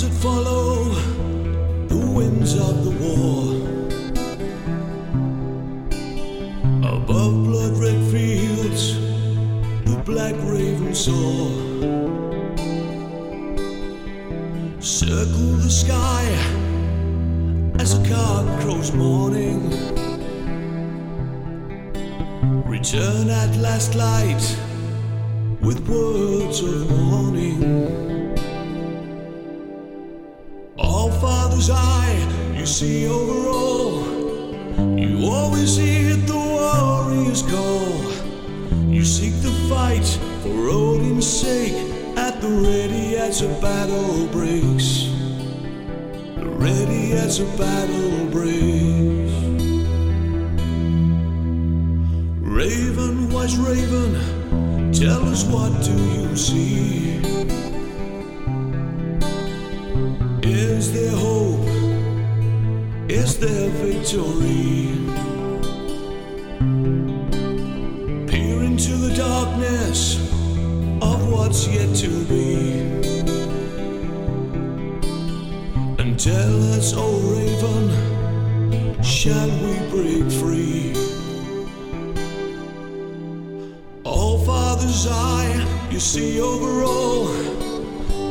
That follow the winds of the war. Above blood red fields, the black raven soar. Circle the sky as a cock crows morning. Return at last light with words of warning. Father's eye, you see over all. You always hear the warrior's call. You seek the fight for Odin's sake, at the ready as a battle breaks. Ready as a battle breaks. Raven, wise raven, tell us what do you see? Is there hope? Is there victory? Peer into the darkness of what's yet to be. And tell us, oh raven, shall we break free? All Father's eye, you see over all.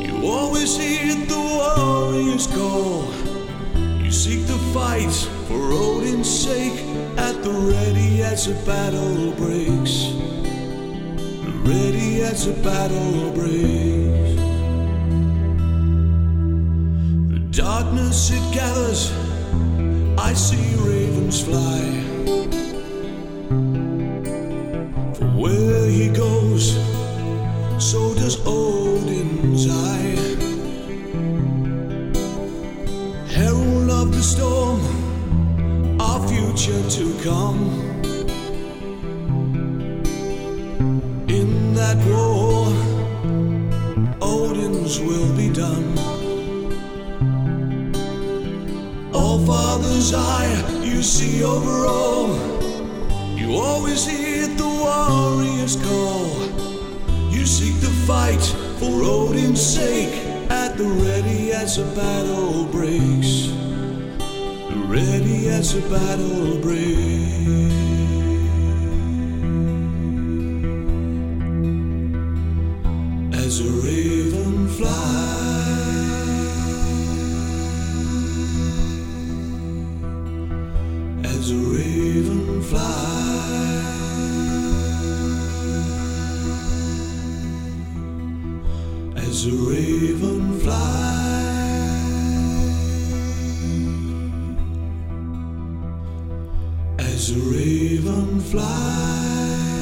You always hear the warrior's call. Seek the fight for Odin's sake, at the ready as the battle breaks. Ready as the battle breaks. The darkness it gathers, I see ravens fly. For where he goes, the storm, our future to come. In that war, Odin's will be done. All Father's eye, you see over all. You always hear the warrior's call. You seek the fight for Odin's sake, at the ready as the battle breaks. Ready as the battle breaks. As a raven flies. As a raven flies. As a raven flies. As a raven flies.